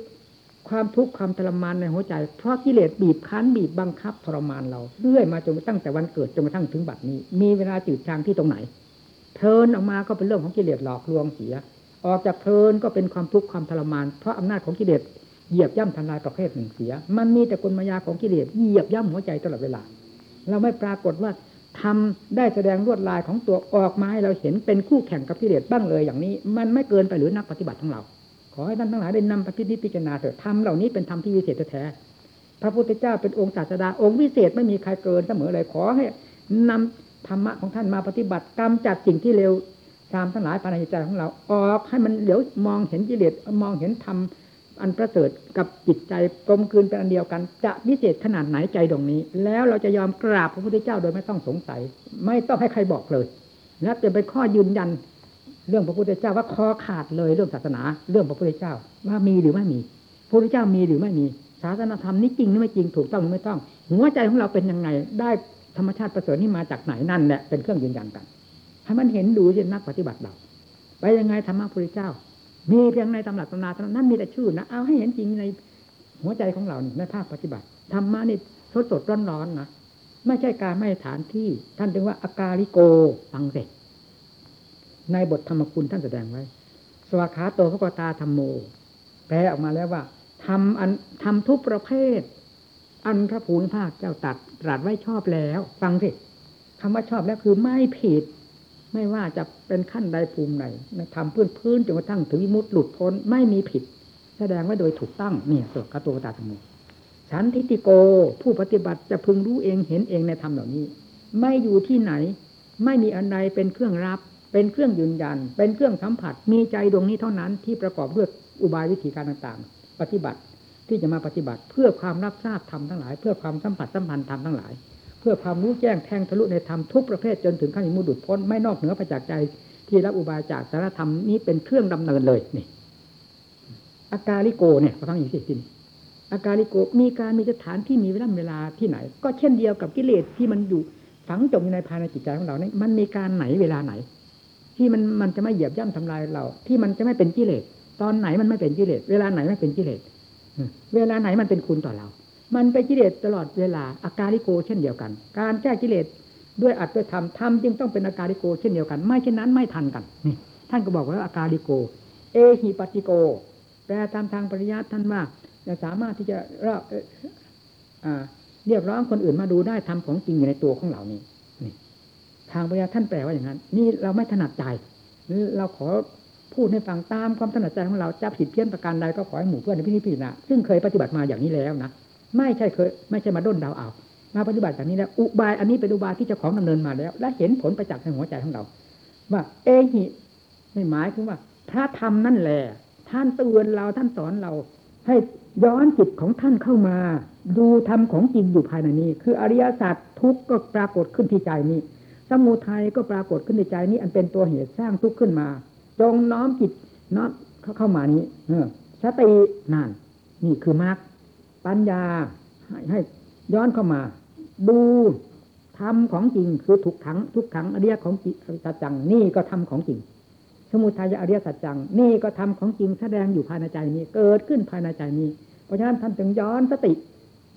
ความทุกข์ความทรมานในหัวใจ เพราะกิเลสบีบคั้นบีบบังคับทรมานเราเรื่อยมาจนตั้งแต่วันเกิดจนกระทั่งถึงบัดนี้ มีเวลาจืดจางที่ตรงไหนเพลินออกมาก็เป็นเรื่องของกิเลสหลอกลวงเสีย ออกจากเพลินก็เป็นความทุกข์ความทรมาน เพราะอำนาจของกิเลสเหยียบย่ำทำลายประเภทหนึ่งเสีย มันมีแต่กลมายาของกิเลสเหยียบย่ำหัวใจตลอดเวลา เราไม่ปรากฏว่า ทำได้แสดงลวดลายของตัวออกมาให้เราเห็นเป็นคู่แข่งกับกิเลสบ้างเลยอย่างนี้ มันไม่เกินไปหรือนักปฏิบัติของเรา ขอให้ท่านทั้งหลายได้นำปฏิทิพิจารณาเถิดธรรมเหล่านี้เป็นธรรมที่วิเศษแท้พระพุทธเจ้าเป็นองค์ศาสดาองค์วิเศษไม่มีใครเกินเสมอเลยขอให้นำธรรมะของท่านมาปฏิบัติกรรมจัดสิ่งที่เร็วตามทั้งหลายภายในใจของเรา ออกให้มันเหลียวมองเห็นกิเลสมองเห็นธรรม อันประเสริฐกับจิตใจกลมกลืนเป็นอันเดียวกัน จะวิเศษขนาดไหนใจตรงนี้ แล้วเราจะยอมกราบพระพุทธเจ้าโดยไม่ต้องสงสัย ไม่ต้องให้ใครบอกเลยและจะเป็นข้อยืนยันเรื่องพระพุทธเจ้าว่าคอขาดเลยเรื่องศาสนา เรื่องพระพุทธเจ้า ว่ามีหรือไม่มีพระพุทธเจ้ามีหรือไม่มีศาสนาธรรมนี้จริงหรือไม่จริงถูกต้องหรือไม่ต้อง หัวใจของเราเป็นยังไง ได้ธรรมชาติประเสริฐนี้มาจากไหนนั่นแหละเป็นเครื่องยืนยันกันให้มันเห็นดูเช่นนักปฏิบัติเราไปยังไงธรรมะพระพุทธเจ้า มีเพียงในตำรับตำราเท่านั้นมีแต่ชื่อนะเอาให้เห็นจริงในหัวใจของเราในภาคปฏิบัติธรรมะนี่สดสดร้อนร้อนนะไม่ใช่การไม่ฐานที่ ท่านถึงว่าอาการิโกฟังเสร็จในบทธรรมคุณท่านแสดงไว้ สวาขาโตพระกตาธรรมโม แปลออกมาแล้วว่าทำอันทำทุกประเภท อันพระภูมิภาคเจ้าตัดตรัสไว้ชอบแล้ว ฟังสิคำว่าชอบแล้วคือไม่ผิด ไม่ว่าจะเป็นขั้นใดภูมิไหนทำพื้นพื้นจนกระทั่งถึงมุดหลุดพ้นไม่มีผิด แสดงไว้โดยถูกต้องเนี่ยสวกาโตพระกตาธรรมโมฉันทิติโกผู้ปฏิบัติจะพึงรู้เองเห็นเองในธรรมเหล่านี้ ไม่อยู่ที่ไหน ไม่มีอันใดเป็นเครื่องรับ เป็นเครื่องยืนยัน เป็นเครื่องสัมผัส มีใจดวงนี้เท่านั้นที่ประกอบด้วยอุบายวิธีการต่างๆ ปฏิบัติที่จะมาปฏิบัติเพื่อความรับทราบธรรมทั้งหลาย เพื่อความสัมผัสสัมพันธ์ธรรมทั้งหลาย พื่อความรู้แจ้งแทงทะลุในธรรมทุกประเภทจนถึงขั้นมุดุดพ้นไม่นอกเหนือไปจากใจ ที่รับอุบายจากสารธรรมนี้เป็นเครื่องดำเนินเลยนี่อาการิโกเนี่ยฟังอีกสิทีนี้อาการิโกมีการมีสถานที่มีเวลาเวลาที่ไหน ก็เช่นเดียวกับกิเลสที่มันอยู่ฝังจมอยู่ในภายในจิตใจของเราเนี่ยมันมีการไหนเวลาไหน ที่มันมันจะไม่เหยียบย่ำทำลายเรา ที่มันจะไม่เป็นกิเลสตอนไหนมันไม่เป็นกิเลสเวลาไหนไม่เป็นกิเลสเวลาไหนมันเป็นคุณต่อเรา มันเป็นกิเลสตลอดเวลาอาการิโกเช่นเดียวกัน การแก้กิเลสด้วยอัดด้วยธรรมธรรมจึงต้องเป็นอาการิโกเช่นเดียวกัน ไม่เช่นนั้นไม่ทันกันนี่ท่านก็บอกว่าอาการิโก เอหิปติโก แปลตามทางปริยัติท่านว่าจะสามารถที่จะเรียกร้องคนอื่นมาดูได้ทำของจริงอยู่ในตัวของเรานี้ทางปริยัติท่านแปลว่าอย่างนั้น นี่เราไม่ถนัดใจเราขอพูดให้ฟังตามความถนัดใจของเราจะผิดเพี้ยนประการใดก็ขอให้หมู่เพื่อนในพิธีพิจารณาซึ่งเคยปฏิบัติมาอย่างนี้แล้วนะ ไม่ใช่เคย ไม่ใช่มาด้นดาวเอามาปฏิบัติแบบนี้แล้วอุบายอันนี้เป็นอุบายที่เจ้าของดำเนินมาแล้ว และเห็นผลประจักษ์ในหัวใจของเรา ว่า เอหิไม่หมายถึงว่า พระธรรมนั่นแหละท่านเตือนเราท่านสอนเรา ให้ย้อนจิตของท่านเข้ามา ดูธรรมของจริงอยู่ภายในนี้ คืออริยสัจทุกข์ก็ปรากฏขึ้นที่ใจนี้ สมุทัยก็ปรากฏขึ้นในใจนี้ อันเป็นตัวเหตุสร้างทุกข์ขึ้นมาจงน้อมจิตน้อมเข้ามานี้เออสตินั่นนี่คือมรรค ปัญญาให้ให้ย้อนเข้ามา ดูธรรมของจริงคือทุกขัง ทุกขังอริยของสัจจังนี่ก็ทำของจริง สมุทัยอริยสัจจัง นี่ก็ทำของจริงแสดงอยู่ภายในใจนี้ เกิดขึ้นภายในใจนี้ เพราะฉะนั้นท่านถึงย้อนสติ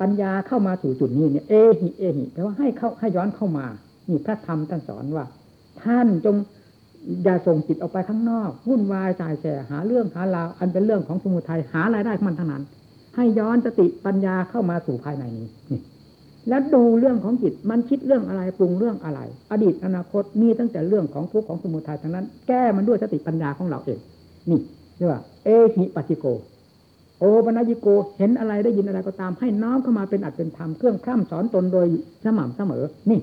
ปัญญาเข้ามาสู่จุดนี้เนี่ยเอหิเอหิแปลว่าให้เข้าให้ย้อนเข้ามานี่พระธรรมท่านสอนว่า ท่านจงอย่าส่งจิตออกไปข้างนอกวุ่นวายจ่ายแสหาเรื่องหาราวอันเป็นเรื่องของสมุทัยหารายได้ของมันทั้งนั้น ให้ย้อนสติปัญญาเข้ามาสู่ภายในนี้แล้วดูเรื่องของจิตมันคิดเรื่องอะไรปรุงเรื่องอะไร อดีตอนาคตมีตั้งแต่เรื่องของทุกข์ของสมุทัยทั้งนั้น แก้มันด้วยสติปัญญาของเราเอง นี่เรียกว่า เอหิปัจิโก โอปัญญิโกเห็นอะไรได้ยินอะไรก็ตาม ให้น้อมเข้ามาเป็นอัตเป็นธรรมเครื่องพร่ำสอนตนโดยสม่ำเสมอ นี่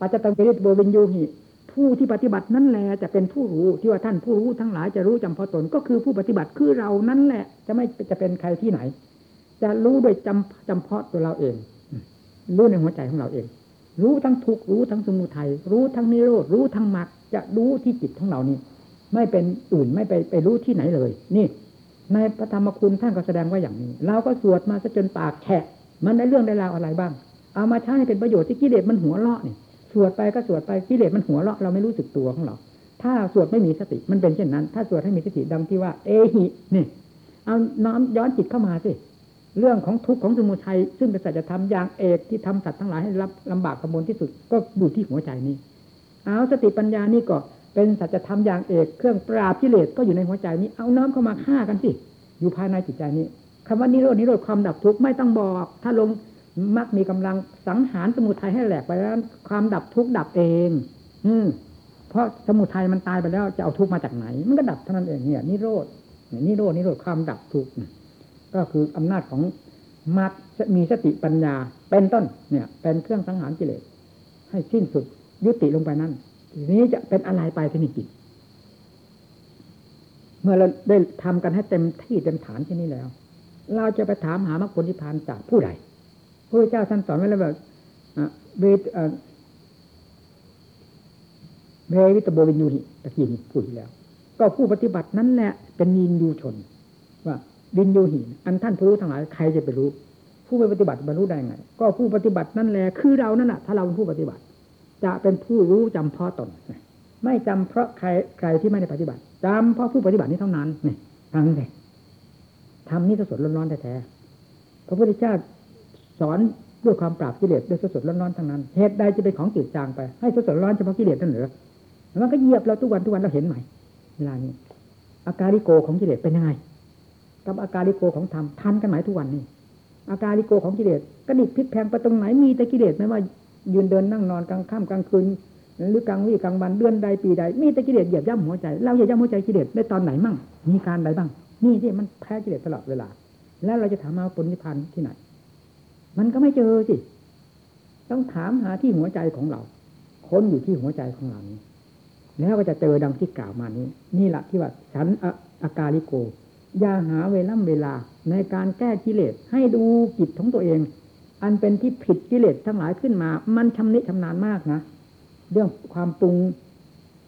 ปัจจตังเปริตโบวินยูหิ ผู้ที่ปฏิบัตินั่นแหละจะเป็นผู้รู้ที่ว่าท่านผู้รู้ทั้งหลายจะรู้จำเพาะตนก็คือผู้ปฏิบัติคือเรานั่นแหละ จะไม่จะเป็นใครที่ไหน จะรู้โดยจำจำเพาะตัวเราเอง รู้ในหัวใจของเราเอง รู้ทั้งทุกรู้ทั้งสมุทัยรู้ทั้งนิโรธรู้ทั้งมรรคจะรู้ที่จิตของเรานี่ไม่เป็นอื่นไม่ไปไปรู้ที่ไหนเลย นี่ ในพระธรรมคุณท่านก็แสดงว่าอย่างนี้ เราก็สวดมาซะจนปากแฉะ มันได้เรื่องได้ราวอะไรบ้าง เอามาใช้เป็นประโยชน์ที่กิเลสมันหัวเราะนี่ สวดไปก็สวดไปกิเลสมันหัวเราะเราไม่รู้สึกตัวของเรา ถ้าสวดไม่มีสติมันเป็นเช่นนั้น ถ้าสวดให้มีสติดังที่ว่า เอหินี่ เอาน้อมย้อนจิตเข้ามาสิเรื่องของทุกข์ของสมุทัยซึ่งเป็นสัจธรรมอย่างเอกที่ทำสัตว์ทั้งหลายให้รับลำบากกระบนที่สุดก็ดูที่หัวใจนี้เอาสติปัญญานี่ก็เป็นสัจธรรมอย่างเอกเครื่องปราบกิเลสก็อยู่ในหัวใจนี้เอาน้อมเข้ามาฆ่ากันสิอยู่ภายในจิตใจนี้คำว่านิโรดนิโรธความดับทุกข์ไม่ต้องบอก ถ้าลง มักมีกำลังสังหารสมุทัยให้แหลกไปแล้ว ความดับทุกข์ดับเอง อืมเพราะสมุทัยมันตายไปแล้วจะเอาทุกข์มาจากไหน มันก็ดับเท่านั้นเองเนี่ยนิโรธนิโรธนิโรธความดับทุกข์ก็คืออำนาจของมัดมีสติปัญญา เป็นต้นเนี่ย เป็นเครื่องสังหารกิเลสให้สิ้นสุดยุติลงไปนั่นทีนี้จะเป็นอะไรไปที่นี่จิตเมื่อเราได้ทำกันให้เต็มที่เต็มฐานที่นี้แล้ว เราจะไปถามหามรรคผลนิพพานจากผู้ใด พระเจ้าท่านสอนไว้แล้วแบบเวทเววิตโบวินยูหิตะกี้นี้พูดแล้ว ก็ผู้ปฏิบัตินั้นแหละเป็นยินยูชน ว่าวินยูหิอันท่านผู้รู้ทั้งหลายใครจะไปรู้ ผู้ไปปฏิบัติบรรลุได้ไง ก็ผู้ปฏิบัตินั่นแหละคือเรานั่นแหะถ้าเราเป็นผู้ปฏิบัติ จะเป็นผู้รู้จำเพาะตนไม่จำเพราะใครใครที่ไม่ได้ปฏิบัติจำเพราะผู้ปฏิบัตินี้เท่านั้นนี่ฟังเลยทำนี่สดร้อนๆแท้ๆพระพุทธเจ้า สอนด้วยความปราบกิเลสด้วยสดๆร้อนๆทั้งนั้นเหตุใดจะเป็นของจืดจางไปให้สดๆร้อนเฉพาะกิเลสนั่นเหรอมันก็เหยียบเราทุกวันทุกวันเราเห็นใหม่เวลานี้อาการิโกของกิเลสเป็นยังไงกับอาการิโกของธรรมทันกันไหมทุกวันนี้อาการิโกของกิเลสกระดิกพลิกแพงไปตรงไหนมีแต่กิเลสไม่ว่ายืนเดินนั่งนอนกลางค่ำกลางคืนหรือกลางวี่กลางวันเดือนใดปีใดมีแต่กิเลสเหยียบย่ำหัวใจเราเหยียบย่ำหัวใจกิเลสได้ตอนไหนมั่งมีการใดบ้างนี่ที่มันแพ้กิเลสตลอดเวลา แล้วเราจะถามมาผลนิพพานที่ไหน มันก็ไม่เจอสิ ต้องถามหาที่หัวใจของเรา ค้นอยู่ที่หัวใจของเรานี้ แล้วก็จะเจอดังที่กล่าวมานี้ นี่แหละที่ว่าฉันอาการิโก อย่าหาเวล่ำเวลาในการแก้กิเลสให้ดูจิตของตัวเอง อันเป็นที่ผิดกิเลสทั้งหลายขึ้นมา มันชำนิชำนาญมากนะ เรื่องความปรุง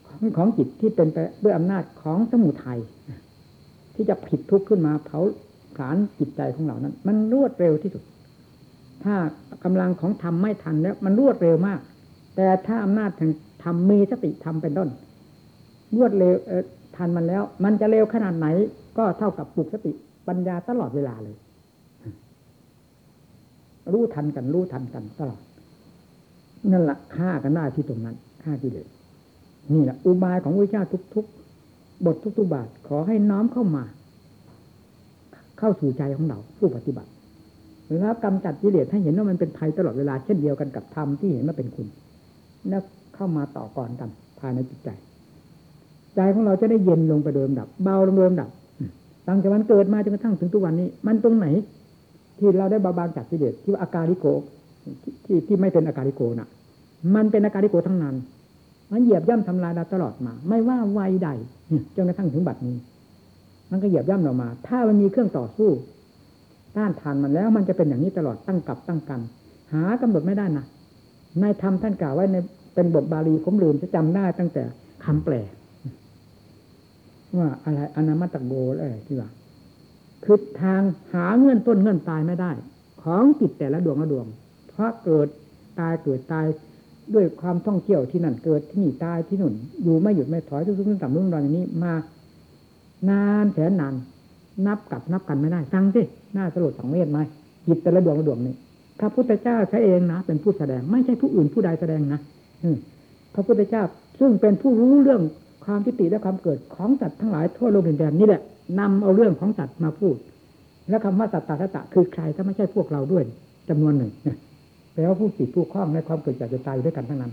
ของของจิตที่เป็นไปด้วยอำนาจของสมุทัยที่จะผิดทุกข์ขึ้นมาเผาผลาญจิตใจของเรานั้น มันรวดเร็วที่สุด ถ้ากำลังของธรรมไม่ทันแล้วมันรวดเร็วมาก แต่ถ้าอำนาจแห่งธรรมมีสติธรรมเป็นต้น รวดเร็วทันมันแล้ว มันจะเร็วขนาดไหน ก็เท่ากับปลุกสติปัญญาตลอดเวลาเลย รู้ทันกัน รู้ทันกันตลอดนั่นแหละฆ่ากันได้ที่ตรงนั้นฆ่าที่เด็ดนี่แหละอุบายของพระเจ้าทุกๆ บททุกๆบาทขอให้น้อมเข้ามา เข้าสู่ใจของเราผู้ปฏิบัติ แล้วกำจัดกิเลสให้เห็นว่ามันเป็นภัยตลอดเวลาเช่นเดียวกันกับธรรมที่เห็นว่าเป็นคุณแล้วเข้ามาต่อก่อนกันภายในจิตใจ ใจของเราจะได้เย็นลงไปเดิมดับ เบาลงเดิมดับตั้งแต่วันเกิดมาจนกระทั่งถึงทุกวันนี้ มันตรงไหน ที่เราได้เบาบางจากกิเลสที่ว่าอาการิโกที่ที่ไม่เป็นอาการิโกน่ะ มันเป็นอาการิโกทั้งนั้น มันเหยียบย่ำทำลายเราตลอดมา ไม่ว่าวัยใดจนกระทั่งถึงบัดนี้ มันก็เหยียบย่ำเรามา ถ้ามันมีเครื่องต่อสู้ ต้านทานมันแล้วมันจะเป็นอย่างนี้ตลอดตั้งกับตั้งกัน หากำหนดไม่ได้นะในธรรมท่านกล่าวไว้ในเป็นบทบาลีผมลืมจะจำได้ตั้งแต่คำแปลว่าอะไรอนามัตโกอะไรที่ว่าคือทางหาเงื่อนต้นเงื่อนตายไม่ได้ ของจิตแต่ละดวงละดวง เพราะเกิดตายเกิดตายด้วยความท่องเที่ยวที่นั่นเกิดที่นี่ตายที่นู่นอยู่ไม่หยุดไม่ถอยทุกๆต่ำรุ่งดอนอย่างนี้มา นานแสนนาน นับกับนับกันไม่ได้ฟังสิหน้าสลดสังเวชไหมจิตแต่ละดวงละดวงนี้พระพุทธเจ้าใช้เองนะเป็นผู้แสดง ไม่ใช่ผู้อื่นผู้ใดแสดงนะอืพระพุทธเจ้าซึ่งเป็นผู้รู้เรื่องความทิฏฐิและความเกิดของสัตว์ทั้งหลายทั่วโลกแผ่นแดนนี่แหละนำเอาเรื่องของสัตว์มาพูด และคำว่าสัตตาสตะคือใครถ้าไม่ใช่พวกเราด้วยจำนวนหนึ่งแปลว่าผู้ติดผู้คล้องในความเกิดจากจะตายอยู่ด้วยกันทั้งนั้น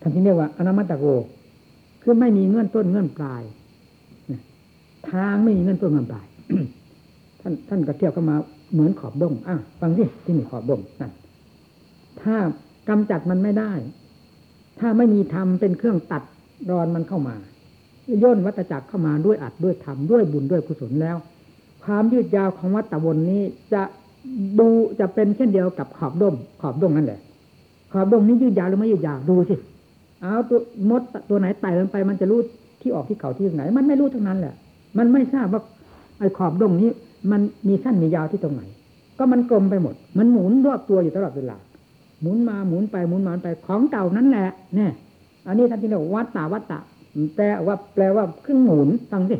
ท่านที่เรียกว่าอนามัตตโกคือไม่มีเงื่อนต้นเงื่อนปลาย ทางไม่มีเงื่นต้นเงื่อนปลายท่านท่านก็เที่ยบเข้ามาเหมือนขอบดงอะฟังสิที่มีขอบดงนั่นถ้ากำจัดมันไม่ได้ ถ้าไม่มีธรรมเป็นเครื่องตัดรอนมันเข้ามาย่นวัตจักรเข้ามาด้วยอัดด้วยธรรมด้วยบุญด้วยกุศลแล้ว ความยืดยาวของวัตวนนี้จะดูจะเป็นเช่นเดียวกับขอบดงขอบดงนั่นแหละ ขอบดงนี้ยืดยาวหรือไม่ยืดยาวดูสิเอาตัวมดตัวไหนไต่ลงไป มันจะรู้ที่ออกที่เขาที่ไหน มันไม่รู้ทั้งนั้นแหละ มันไม่ทราบว่าไอ้ขอบดงนี้ มันมีสั้นมียาวที่ตรงไหน ก็มันกลมไปหมด มันหมุนรอบตัวอยู่ตลอดเวลาหมุนมาหมุนไปหมุนมาไปของเก่านั่นแหละเนี่ยอันนี้ท่านที่เรียกวัตตาวัตตะแปลว่า แปลว่าเครื่องหมุนฟังสิ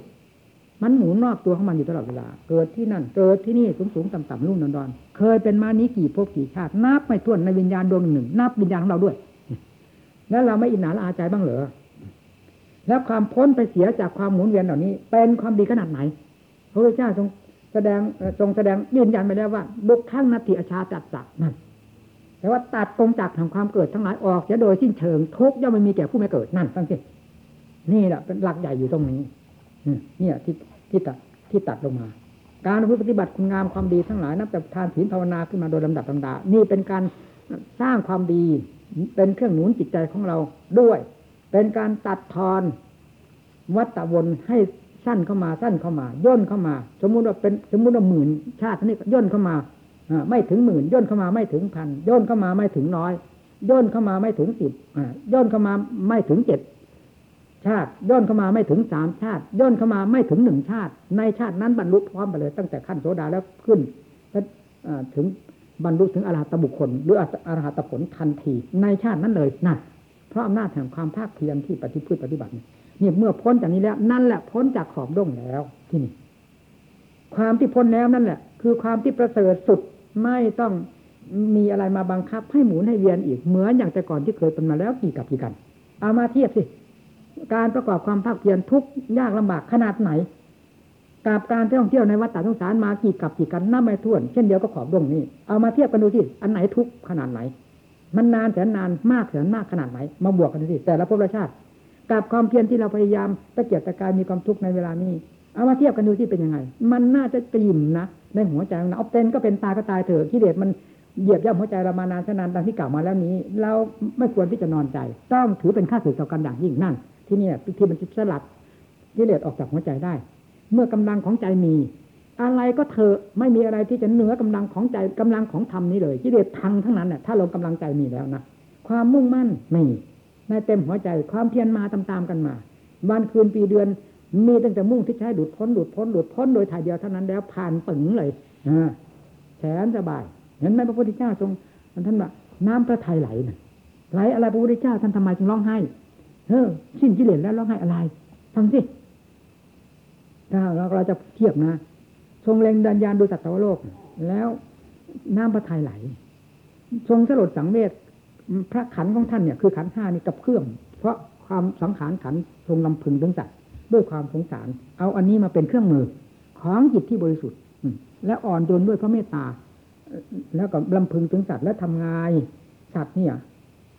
มันหมุนรอบตัวของมันอยู่ตลอดเวลา เกิดที่นั่น เกิดที่นี่สูงสูงต่ำต่ำรุ่มดอนดอนเคยเป็นมานี้กี่ภพกี่ชาติ นับไม่ถ้วนในวิญญาณดวงหนึ่งนับวิญญาณของเราด้วย แล้วเราไม่อินหนาละอาใจบ้างเหรอ แล้วความพ้นไปเสียจากความหมุนเวียนเหล่านี้ เป็นความดีขนาดไหน พระพุทธเจ้าทรงแสดงทรงแสดงยืนยันไปแล้วว่าบุคขั้งนาทีอาชาจัดจักนั่นแต่ว่าตัดตรงจากทางความเกิดทั้งหลายออกเสียโดยสิ้นเชิงทุกย่อมไม่มีแก่ผู้ไม่เกิดนั่นฟังสินี่แหละเป็นหลักใหญ่อยู่ตรงนี้เนี่ยที่ที่ตัดที่ตัดลงมา การปฏิบัติคุณงามความดีทั้งหลายนับแต่ทานศีลภาวนาขึ้นมาโดยลำดับลำดานี่เป็นการสร้างความดีเป็นเครื่องหนุนจิตใจของเราด้วย เป็นการตัดทอนวัตวนให้สั้นเข้ามาสั้นเข้ามา ย่นเข้ามา สมมุติว่าเป็นสมมุติว่าหมื่นชาตินี้ย่นเข้ามาไม่ถึงหมื่นย่นเข้ามาไม่ถึงพันย่นเข้ามาไม่ถึงน้อย ย่นเข้ามาไม่ถึงสิบย่นเข้ามาไม่ถึงเจ็ดชาติ ย่นเข้ามาไม่ถึงสามชาติ ย่นเข้ามาไม่ถึงหนึ่งชาติ ในชาตินั้นบรรลุพร้อมไปเลย ตั้งแต่ขั้นโสดาแล้วขึ้นถึงบรรลุถึงอรหัตบุคคล หรืออรหัตผลทันที ในชาตินั้นเลยนั่น เพราะอำนาจแห่งความภาคเพียรที่ปฏิพฤติปฏิบัตินี่เมื่อพ้นจากนี้แล้ว นั่นแหละพ้นจากขอบด้งแล้วที่นี่ ความที่พ้นแล้วนั่นแหละ คือความที่ประเสริฐสุดไม่ต้องมีอะไรมาบังคับให้หมุนให้เวียนอีกเหมือนอย่างแต่ก่อนที่เคยเป็นมาแล้วกี่กับกี่กัน เอามาเทียบสิ การประกอบความภาคเพียรทุกยากลำบากขนาดไหนกับการท่องเที่ยวในวัดตาสงสารมากี่กับกี่กันน้าไม่ท้วน เช่นเดียวก็ขอบดงนี้ เอามาเทียบกันดูสิอันไหนทุกขนาดไหน มันนานแสนนานมากแสนมากขนาดไหนมาบวกกันสิแต่ละภพละชาติกับความเพียรที่เราพยายามตะเกียกตะกายมีความทุกข์ในเวลานี้เอามาเทียบกันดูที่เป็นยังไง มันน่าจะกลิ่มนะในหัวใจของเอาเป็นก็เป็นตายก็ตายเถอะกิเลสมันเหยียบย่ำหัวใจเรามานานนานดังที่กล่าวมาแล้วนี้ เราไม่ควรที่จะนอนใจ ต้องถือเป็นค่าสึกต่อกันอย่างยิ่งนั่น ที่นี่ที่มันจะสลัดกิเลสออกจากหัวใจได้ เมื่อกำลังของใจมี อะไรก็เถอะไม่มีอะไรที่จะเหนือกำลังของใจกำลังของธรรมนี้เลยกิเลสพังทั้งนั้นเนี่ยถ้าเรากำลังใจมีแล้วนะความมุ่งมั่นไม่ในเต็มหัวใจความเพียรมาตามๆกันมาวันคืนปีเดือนมีตั้งแต่มุ่งที่ใช้ดูดพ้นดูดพ้นดูดพ้นโดยถ่ายเดียวเท่านั้นแล้วผ่านปึงเลยแสนสบาย เห็นไหมพระพุทธเจ้าทรงท่านว่าน้ำพระทัยไหลนะไหลอะไรพระพุทธเจ้าท่านทำไมจึงร้องไห้เฮ้อสิ้นกิเลสแล้วร้องไห้อะไรฟังสิถ้าเราเราจะเทียบนะ ทรงเล็งดันยานดูสัตวโลก แล้วน้ำพระทัยไหล ทรงสลดสังเวชพระขันของท่านเนี่ยคือขันห้านี่กับเครื่อง เพราะความสังขารขันทรงลำพึงถึงสัตว์ด้วยความสงสาร เอาอันนี้มาเป็นเครื่องมือของจิตที่บริสุทธิ์และอ่อนโยนด้วยพระเมตตา แล้วก็ลำพึงถึงสัตว์และทำงานสัตว์เนี่ย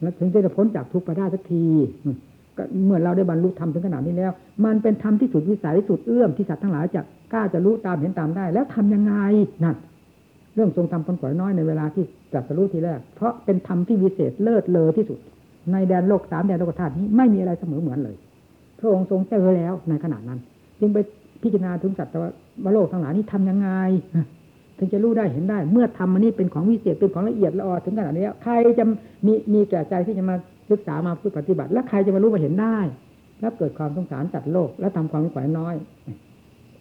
แล้วถึงจะพ้นจากทุกข์ไปได้สักทีก็เมื่อเราได้บรรลุธรรมถึงขนาดนี้แล้ว มันเป็นธรรมที่สุดวิสัยสุดเอื้อมที่สัตว์ทั้งหลายจะ กล้าจะรู้ตามเห็นตามได้ แล้วทำยังไงนั่นเรื่องทรงทำคนก่อยน้อยในเวลาที่จัดสรู้ทีแรก เพราะเป็นธรรมที่วิเศษเลิศเลอที่สุด ในแดนโลกสามแดนโลกธาตุนี้ไม่มีอะไรเสมอเหมือนเลย พระองค์ทรงเจอแล้วในขณะนั้น จึงไปพิจารณาถึงสัตว์วโลกทั้งหลายนี้ทำยังไงถึงจะรู้ได้เห็นได้ เมื่อทำมันนี้เป็นของวิเศษเป็นของละเอียดละออถึงขนาดนี้ใครจะมีมีแก่ใจที่จะมาศึกษามาพูดปฏิบัติ แล้วใครจะมารู้มาเห็นได้ แล้วเกิดความสงสารจัดโลก แล้วทำความขวายน้อย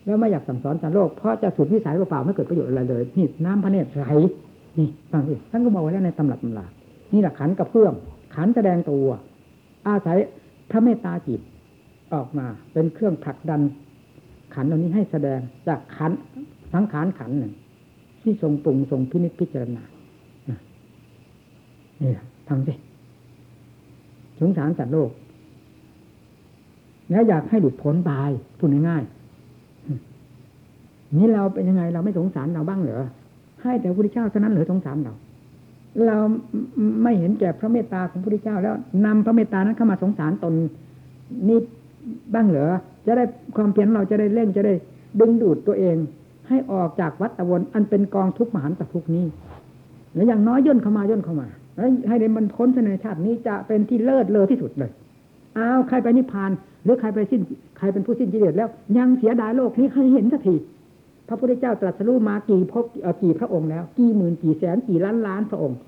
แล้วไม่อยากสั่งสอนจัดโลกเพราะจะสุดวิสัยเปล่าไม่เกิดประโยชน์อะไรเลยนี่น้ำพระเนตรไหลนี่ฟังสิท่านก็บอกไว้แล้วในตำรับตำรานี่แหละขันกับเพื่อมขันแสดงตัว อาศัยพระเมตตาจิตออกมาเป็นเครื่องผลักดัน ขันเหล่านี้ให้แสดงจากขันสังขารขันหนึ่งที่ทรงปรุงทรงพินิจพิจารณานี่ทำสิสงสารสัตว์โลก แล้วอยากให้หลุดพ้นตายพูดง่ายๆ นี่เราเป็นยังไงเราไม่สงสารเราบ้างเหรอให้แต่พระพุทธเจ้าเท่านั้นเหรือสงสารเรา เราไม่เห็นแก่พระเมตตาของพระพุทธเจ้า แล้วนำพระเมตตานั้นเข้ามาสงสารตนนี่บ้างเหรอจะได้ความเพียรเราจะได้เร่งจะได้ดึงดูดตัวเอง ให้ออกจากวัฏวนอันเป็นกองทุกข์มหันตทุกนี้แล้วอย่างน้อยย่นเข้ามาย่นเข้ามาแล้วให้ได้มันพ้นในชาตินี้จะเป็นที่เลิศเลอที่สุดเลยอ้าวใครไปนิพพาน หรือใครไปสิ้น ใครเป็นผู้สิ้นกิเลสแล้ว ยังเสียดายโลกนี้ให้เห็นสักที ระพุทธเจ้าตรัสรู้มากี่พบกี่พระองค์แล้ว กี่หมื่นกี่แสนกี่ล้านล้านพระองค์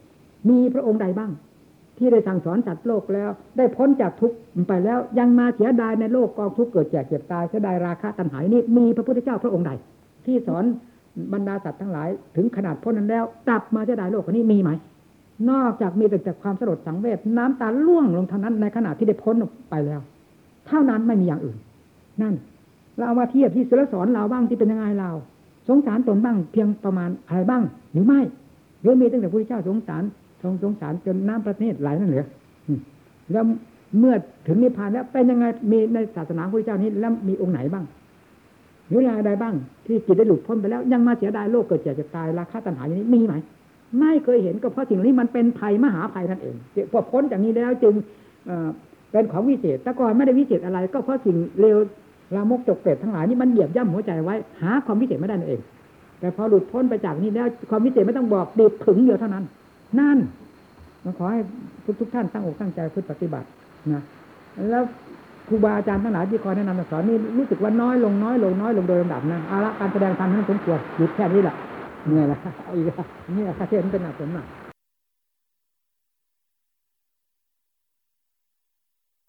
มีพระองค์ใดบ้าง ที่ได้สั่งสอนสัตว์โลกแล้ว ได้พ้นจากทุกข์ไปแล้วยังมาเสียดายในโลกกองทุกข์เกิดแก่เจ็บตายเสียดายราคะตัณหานี่มีพระพุทธเจ้าพระองค์ใด ที่สอนบรรดาสัตว์ทั้งหลาย ถึงขนาดพ้นนั้นแล้วกลับมาเสียดายโลกคนนี้มีไหมนอกจากมีแต่ความสลดสังเวชน้ำตาล่วงลงเท่านั้นในขณะที่ได้พ้นไปแล้ว เท่านั้นไม่มีอย่างอื่น นั่น เราเอามาเทียบที่สุรสอนเราบ้างที่เป็นยังไงเรา สงสารตนบ้างเพียงประมาณอะไรบ้าง หรือไม่หรือมีตั้งแต่พระพุทธเจ้าสงสารทรงสงสารจนน้ำประเทศไหลนั่นเหรอแล้วเมื่อถึงนิพพานแล้วเป็นยังไงมีในศาสนาพระพุทธเจ้านี้แล้วมีองค์ไหนบ้างหรืออะไรบ้าง ที่จิตได้หลุดพ้นไปแล้ว ยังมาเสียดายโลกเกิดเจ็บจะตายราคาตัณหาอย่างนี้มีไหมไม่เคยเห็นก็เพราะสิ่งนี้มันเป็นภัยมหาภัยนั่นเองพอพ้นจากนี้แล้วจึงเป็นของวิเศษแต่ก่อนไม่ได้วิเศษอะไร ก็เพราะสิ่งเลว ลามกจกเป็ดทั้งหลายนี่มันเหยียบย่ำหัวใจไว้ หาความวิเศษไม่ได้นั่นเอง แต่พอหลุดพ้นไปจากนี้แล้วความวิเศษไม่ต้องบอกดีดถึงเดียวเท่านั้น นั่นมาขอให้ทุกทุกท่านตั้งอกตั้งใจพึ่งปฏิบัตินะแล้วครูบาอาจารย์ทั้งหลายที่คอยแนะนำสอนนี่รู้สึกว่าน้อยลงน้อยลงน้อยลงโดยลำดับนะอาละการแสดงธรรมนั้นสมควรหยุดแค่นี้แหละเหนื่อยล้วอีกนี่อาคาเทนเป็นหนักผมหนัก